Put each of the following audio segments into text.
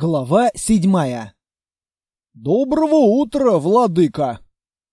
Глава седьмая. «Доброго утра, владыка!»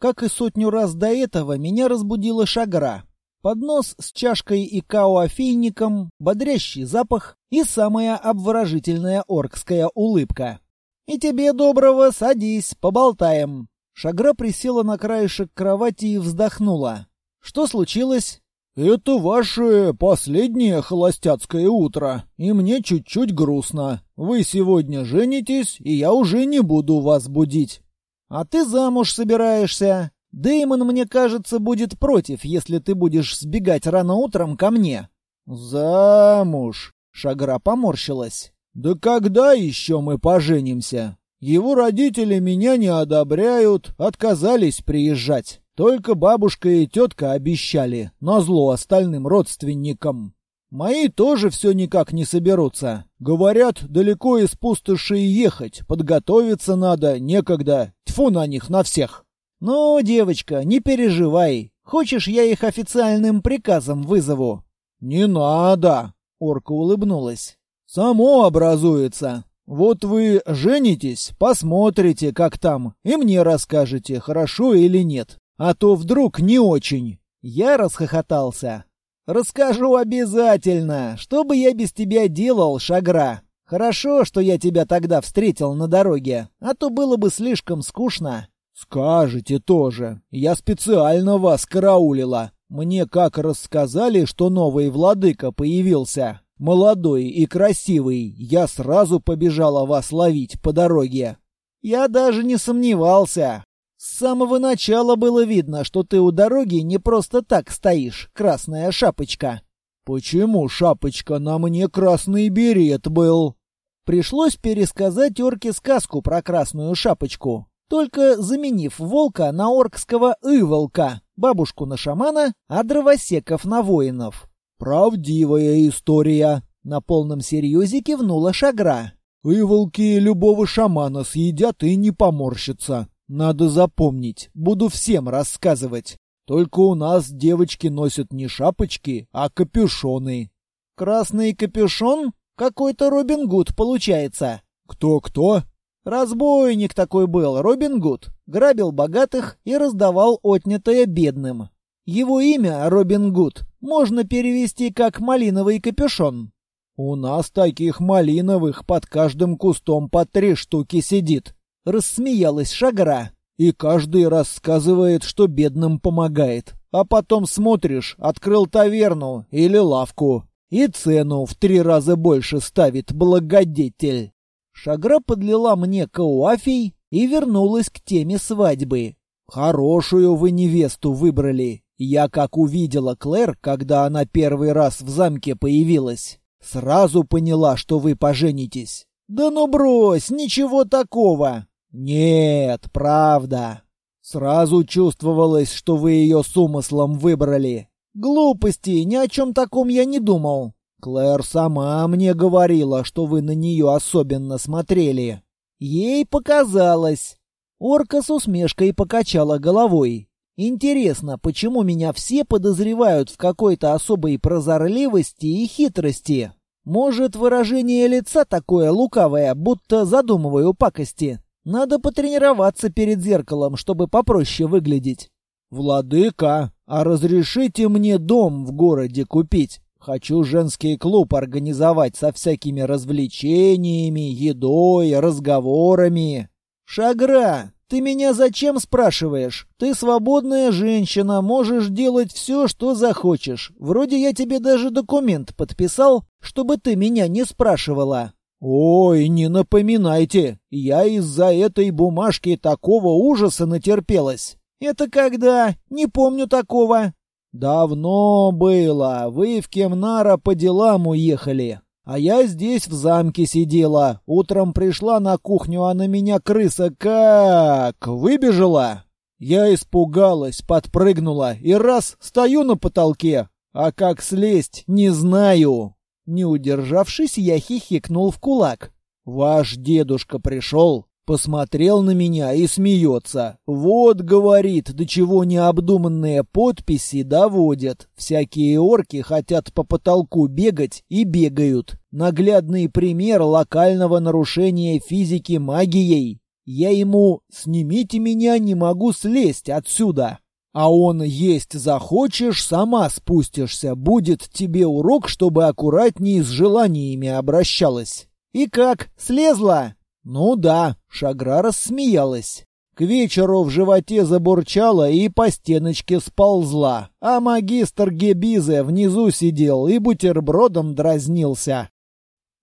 Как и сотню раз до этого, меня разбудила шагра. Поднос с чашкой и каофейником, бодрящий запах и самая обворожительная оркская улыбка. «И тебе доброго, садись, поболтаем!» Шагра присела на краешек кровати и вздохнула. «Что случилось?» «Это ваше последнее холостяцкое утро, и мне чуть-чуть грустно. Вы сегодня женитесь, и я уже не буду вас будить». «А ты замуж собираешься? Дэймон, мне кажется, будет против, если ты будешь сбегать рано утром ко мне». «Замуж?» — Шагра поморщилась. «Да когда еще мы поженимся? Его родители меня не одобряют, отказались приезжать». Только бабушка и тетка обещали, назло остальным родственникам. Мои тоже все никак не соберутся. Говорят, далеко из пустоши ехать, подготовиться надо, некогда. Тьфу на них, на всех. Ну, девочка, не переживай. Хочешь, я их официальным приказом вызову? Не надо, орка улыбнулась. Само образуется. Вот вы женитесь, посмотрите, как там, и мне расскажете, хорошо или нет. А то вдруг не очень. Я расхохотался. Расскажу обязательно. Что бы я без тебя делал, Шагра? Хорошо, что я тебя тогда встретил на дороге, а то было бы слишком скучно. Скажете тоже. Я специально вас караулила. Мне как рассказали, что новый владыка появился, молодой и красивый, я сразу побежала вас ловить по дороге. Я даже не сомневался. С самого начала было видно, что ты у дороги не просто так стоишь, красная шапочка. Почему шапочка на мне красный берет был? Пришлось пересказать орке сказку про красную шапочку, только заменив волка на оркского ыволка, бабушку на шамана, а дровосеков на воинов. Правдивая история, на полном серьезе кивнула Шагра. И волки любого шамана съедят и не поморщатся. Надо запомнить, буду всем рассказывать. Только у нас девочки носят не шапочки, а капюшоны. Красный капюшон? Какой-то Робин Гуд получается. Кто-кто? Разбойник такой был, Робин Гуд. Грабил богатых и раздавал отнятое бедным. Его имя, Робин Гуд, можно перевести как «малиновый капюшон». У нас таких малиновых под каждым кустом по три штуки сидит рассмеялась Шагра. И каждый рассказывает, что бедным помогает. А потом смотришь, открыл таверну или лавку, и цену в три раза больше ставит благодетель. Шагра подлила мне кауафий и вернулась к теме свадьбы. Хорошую вы невесту выбрали. Я как увидела Клэр, когда она первый раз в замке появилась, сразу поняла, что вы поженитесь. Да ну брось, ничего такого. «Нет, правда. Сразу чувствовалось, что вы ее с умыслом выбрали». «Глупости, ни о чем таком я не думал». «Клэр сама мне говорила, что вы на нее особенно смотрели». «Ей показалось». Орка с усмешкой покачала головой. «Интересно, почему меня все подозревают в какой-то особой прозорливости и хитрости? Может, выражение лица такое лукавое, будто задумываю пакости?» Надо потренироваться перед зеркалом, чтобы попроще выглядеть. Владыка, а разрешите мне дом в городе купить? Хочу женский клуб организовать со всякими развлечениями, едой, разговорами. Шагра, ты меня зачем спрашиваешь? Ты свободная женщина, можешь делать все, что захочешь. Вроде я тебе даже документ подписал, чтобы ты меня не спрашивала. «Ой, не напоминайте, я из-за этой бумажки такого ужаса натерпелась». «Это когда? Не помню такого». «Давно было. Вы в Кемнара по делам уехали. А я здесь в замке сидела. Утром пришла на кухню, а на меня крыса как... выбежала?» Я испугалась, подпрыгнула и раз стою на потолке. А как слезть, не знаю. Не удержавшись, я хихикнул в кулак. «Ваш дедушка пришел, посмотрел на меня и смеется. Вот, говорит, до чего необдуманные подписи доводят. Всякие орки хотят по потолку бегать и бегают. Наглядный пример локального нарушения физики магией. Я ему «снимите меня, не могу слезть отсюда». А он «есть захочешь, сама спустишься, будет тебе урок, чтобы аккуратнее с желаниями обращалась». И как, слезла? Ну да, Шагра рассмеялась. К вечеру в животе забурчала и по стеночке сползла, а магистр Гебизе внизу сидел и бутербродом дразнился.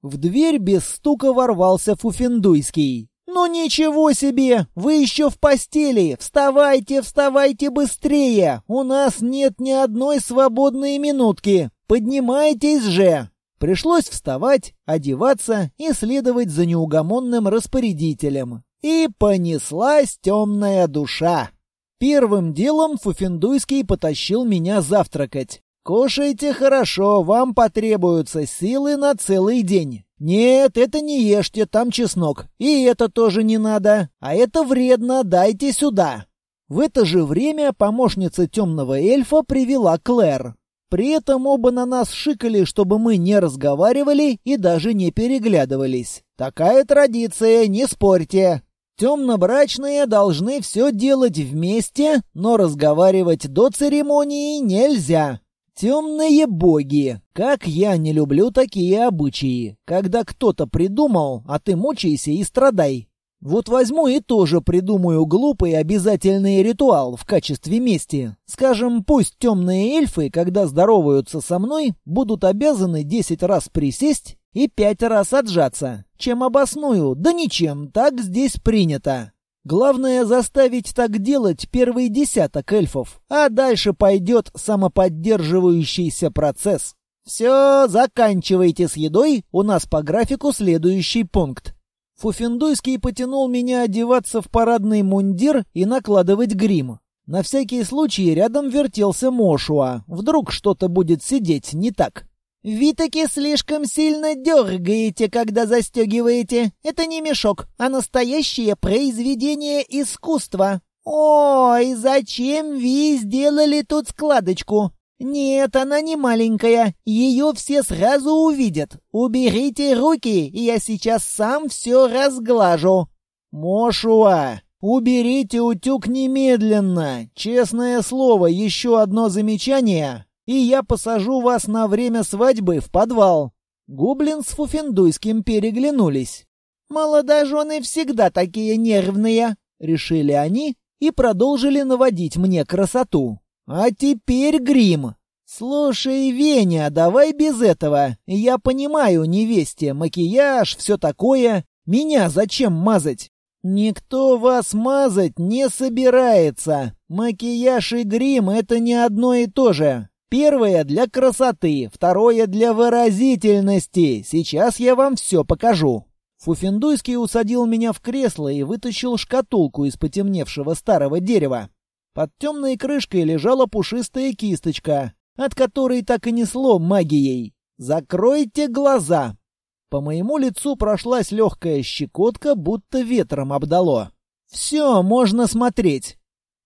В дверь без стука ворвался Фуфендуйский. «Ну ничего себе! Вы еще в постели! Вставайте, вставайте быстрее! У нас нет ни одной свободной минутки! Поднимайтесь же!» Пришлось вставать, одеваться и следовать за неугомонным распорядителем. И понеслась темная душа. Первым делом Фуфендуйский потащил меня завтракать. «Кушайте хорошо, вам потребуются силы на целый день». «Нет, это не ешьте, там чеснок. И это тоже не надо. А это вредно, дайте сюда». В это же время помощница темного эльфа привела Клэр. При этом оба на нас шикали, чтобы мы не разговаривали и даже не переглядывались. Такая традиция, не спорьте. Темно-брачные должны все делать вместе, но разговаривать до церемонии нельзя. Темные боги. Как я не люблю такие обычаи. Когда кто-то придумал, а ты мучайся и страдай. Вот возьму и тоже придумаю глупый обязательный ритуал в качестве мести. Скажем, пусть темные эльфы, когда здороваются со мной, будут обязаны десять раз присесть и пять раз отжаться. Чем обосную? Да ничем, так здесь принято. Главное заставить так делать первый десяток эльфов, а дальше пойдет самоподдерживающийся процесс. Все, заканчивайте с едой, у нас по графику следующий пункт. Фуфендуйский потянул меня одеваться в парадный мундир и накладывать грим. На всякий случай рядом вертелся Мошуа. Вдруг что-то будет сидеть не так. «Ви таки слишком сильно дергаете, когда застегиваете. Это не мешок, а настоящее произведение искусства. Ой, зачем Ви сделали тут складочку? «Нет, она не маленькая. Ее все сразу увидят. Уберите руки, я сейчас сам все разглажу». «Мошуа, уберите утюг немедленно. Честное слово, еще одно замечание, и я посажу вас на время свадьбы в подвал». Гоблин с Фуфендуйским переглянулись. «Молодожены всегда такие нервные», — решили они и продолжили наводить мне красоту. А теперь грим. Слушай, Веня, давай без этого. Я понимаю, невесте, макияж, все такое. Меня зачем мазать? Никто вас мазать не собирается. Макияж и грим — это не одно и то же. Первое для красоты, второе для выразительности. Сейчас я вам все покажу. Фуфендуйский усадил меня в кресло и вытащил шкатулку из потемневшего старого дерева. Под темной крышкой лежала пушистая кисточка, от которой так и несло магией. «Закройте глаза!» По моему лицу прошлась легкая щекотка, будто ветром обдало. «Все, можно смотреть!»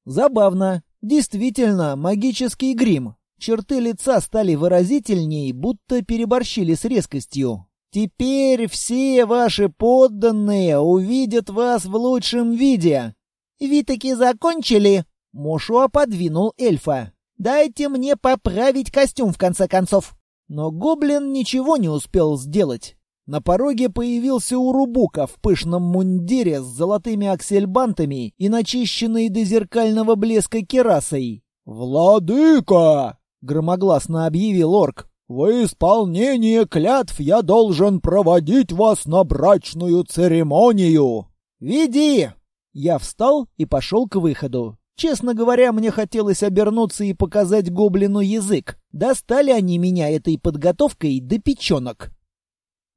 Забавно. Действительно, магический грим. Черты лица стали выразительней, будто переборщили с резкостью. Теперь все ваши подданные увидят вас в лучшем виде. «Ви таки закончили?» Мошуа подвинул эльфа. «Дайте мне поправить костюм, в конце концов!» Но гоблин ничего не успел сделать. На пороге появился Урубука в пышном мундире с золотыми аксельбантами и начищенной до зеркального блеска керасой. «Владыка!» — громогласно объявил орк. «В исполнение клятв я должен проводить вас на брачную церемонию!» «Веди!» Я встал и пошел к выходу. Честно говоря, мне хотелось обернуться и показать гоблину язык. Достали они меня этой подготовкой до печенок.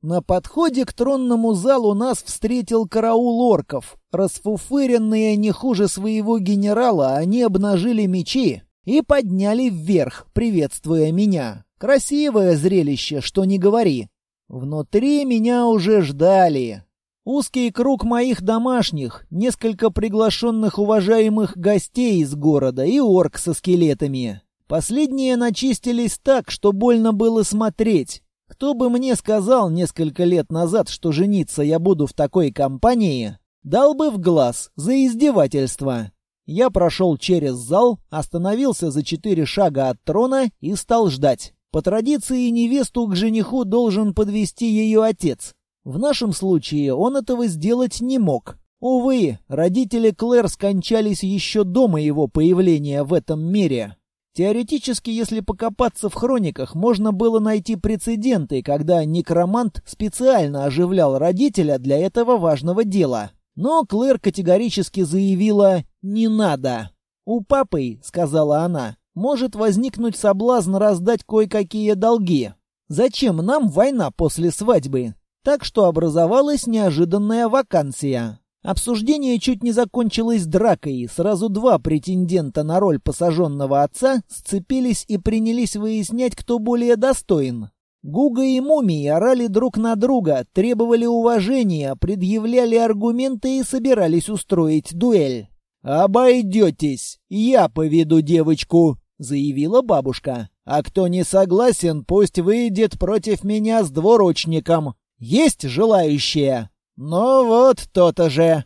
На подходе к тронному залу нас встретил караул орков. Расфуфыренные не хуже своего генерала, они обнажили мечи и подняли вверх, приветствуя меня. Красивое зрелище, что не говори. Внутри меня уже ждали. Узкий круг моих домашних, несколько приглашенных уважаемых гостей из города и орк со скелетами. Последние начистились так, что больно было смотреть. Кто бы мне сказал несколько лет назад, что жениться я буду в такой компании, дал бы в глаз за издевательство. Я прошел через зал, остановился за четыре шага от трона и стал ждать. По традиции невесту к жениху должен подвести ее отец. В нашем случае он этого сделать не мог. Увы, родители Клэр скончались еще до моего появления в этом мире. Теоретически, если покопаться в хрониках, можно было найти прецеденты, когда некромант специально оживлял родителя для этого важного дела. Но Клэр категорически заявила «не надо». «У папы», — сказала она, — «может возникнуть соблазн раздать кое-какие долги. Зачем нам война после свадьбы?» Так что образовалась неожиданная вакансия. Обсуждение чуть не закончилось дракой. Сразу два претендента на роль посаженного отца сцепились и принялись выяснять, кто более достоин. Гуга и Мумий орали друг на друга, требовали уважения, предъявляли аргументы и собирались устроить дуэль. «Обойдетесь, я поведу девочку», — заявила бабушка. «А кто не согласен, пусть выйдет против меня с двуручником. Есть желающие?» «Ну вот то-то же!»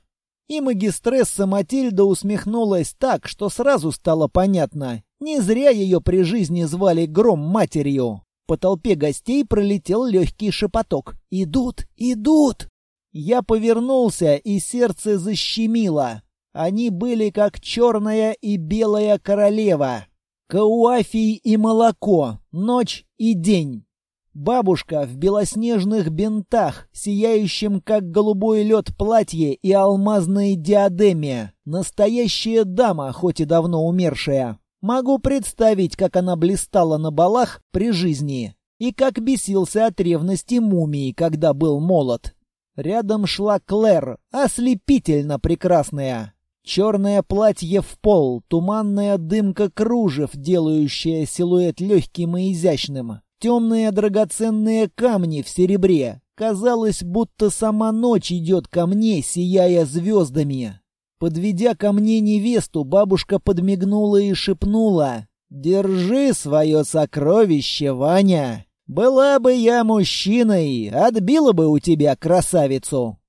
И магистресса Матильда усмехнулась так, что сразу стало понятно. Не зря ее при жизни звали Гром матерью. По толпе гостей пролетел легкий шепоток. «Идут! Идут!» Я повернулся, и сердце защемило. Они были как черная и белая королева. Кауафий и молоко, ночь и день. Бабушка в белоснежных бинтах, сияющем как голубой лед платье и алмазной диадеме. Настоящая дама, хоть и давно умершая. Могу представить, как она блистала на балах при жизни. И как бесился от ревности мумии, когда был молод. Рядом шла Клэр, ослепительно прекрасная. Черное платье в пол, туманная дымка кружев, делающая силуэт легким и изящным. Темные драгоценные камни в серебре. Казалось, будто сама ночь идет ко мне, сияя звездами. Подведя ко мне невесту, бабушка подмигнула и шепнула. «Держи свое сокровище, Ваня! Была бы я мужчиной, отбила бы у тебя красавицу!»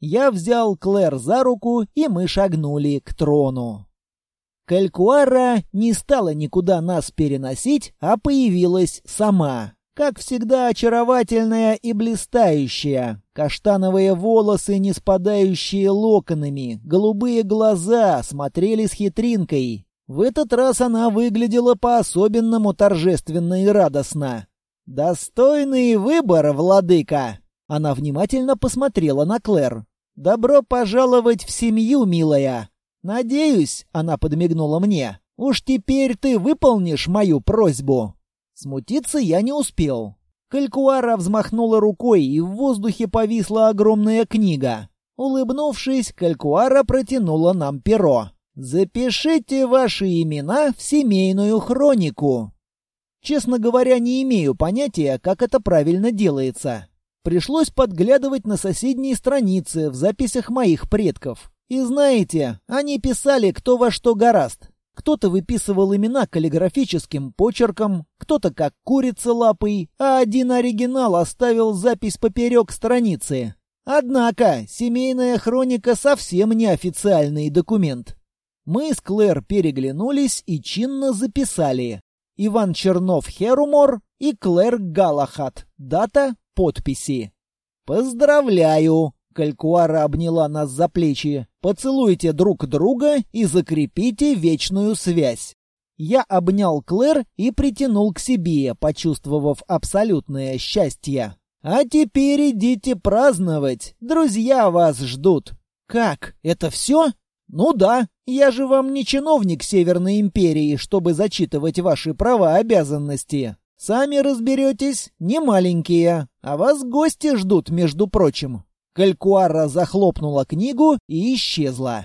Я взял Клэр за руку, и мы шагнули к трону. Калькуара не стала никуда нас переносить, а появилась сама. Как всегда очаровательная и блистающая. Каштановые волосы, не спадающие локонами, голубые глаза смотрели с хитринкой. В этот раз она выглядела по-особенному торжественно и радостно. «Достойный выбор, владыка!» Она внимательно посмотрела на Клэр. «Добро пожаловать в семью, милая! «Надеюсь», — она подмигнула мне, — «уж теперь ты выполнишь мою просьбу». Смутиться я не успел. Калькуара взмахнула рукой, и в воздухе повисла огромная книга. Улыбнувшись, Калькуара протянула нам перо. «Запишите ваши имена в семейную хронику». Честно говоря, не имею понятия, как это правильно делается. Пришлось подглядывать на соседние страницы в записях моих предков. И знаете, они писали кто во что гораст. Кто-то выписывал имена каллиграфическим почерком, кто-то как курица лапой, а один оригинал оставил запись поперек страницы. Однако, семейная хроника совсем не официальный документ. Мы с Клэр переглянулись и чинно записали. Иван Чернов Херумор и Клэр Галахат. Дата подписи. «Поздравляю!» Калькуара обняла нас за плечи. «Поцелуйте друг друга и закрепите вечную связь». Я обнял Клэр и притянул к себе, почувствовав абсолютное счастье. «А теперь идите праздновать. Друзья вас ждут». «Как? Это все?» «Ну да, я же вам не чиновник Северной Империи, чтобы зачитывать ваши права обязанности. Сами разберетесь, не маленькие, а вас гости ждут, между прочим». Калькуара захлопнула книгу и исчезла.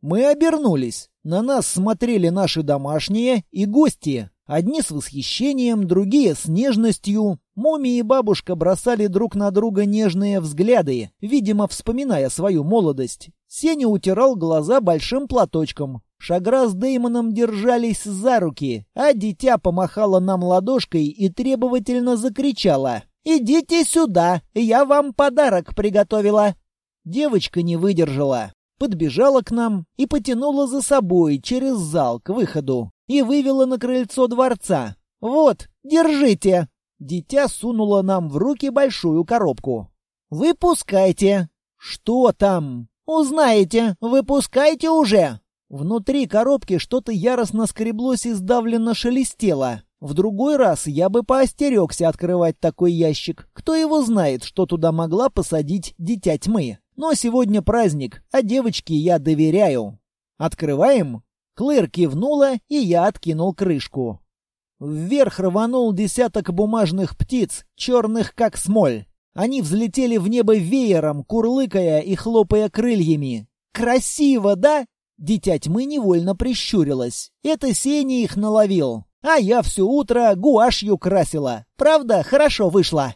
Мы обернулись. На нас смотрели наши домашние и гости. Одни с восхищением, другие с нежностью. Моми и бабушка бросали друг на друга нежные взгляды, видимо, вспоминая свою молодость. Сеня утирал глаза большим платочком. Шагра с Деймоном держались за руки, а дитя помахало нам ладошкой и требовательно закричала. «Идите сюда, я вам подарок приготовила». Девочка не выдержала, подбежала к нам и потянула за собой через зал к выходу и вывела на крыльцо дворца. «Вот, держите!» Дитя сунуло нам в руки большую коробку. «Выпускайте!» «Что там?» «Узнаете! Выпускайте уже!» Внутри коробки что-то яростно скреблось и сдавленно шелестело. В другой раз я бы поостерегся открывать такой ящик. Кто его знает, что туда могла посадить дитя тьмы. Но сегодня праздник, а девочке я доверяю. Открываем? Клэр кивнула, и я откинул крышку. Вверх рванул десяток бумажных птиц, черных как смоль. Они взлетели в небо веером, курлыкая и хлопая крыльями. «Красиво, да?» Дитя тьмы невольно прищурилась. «Это Сеня их наловил, а я все утро гуашью красила. Правда, хорошо вышло?»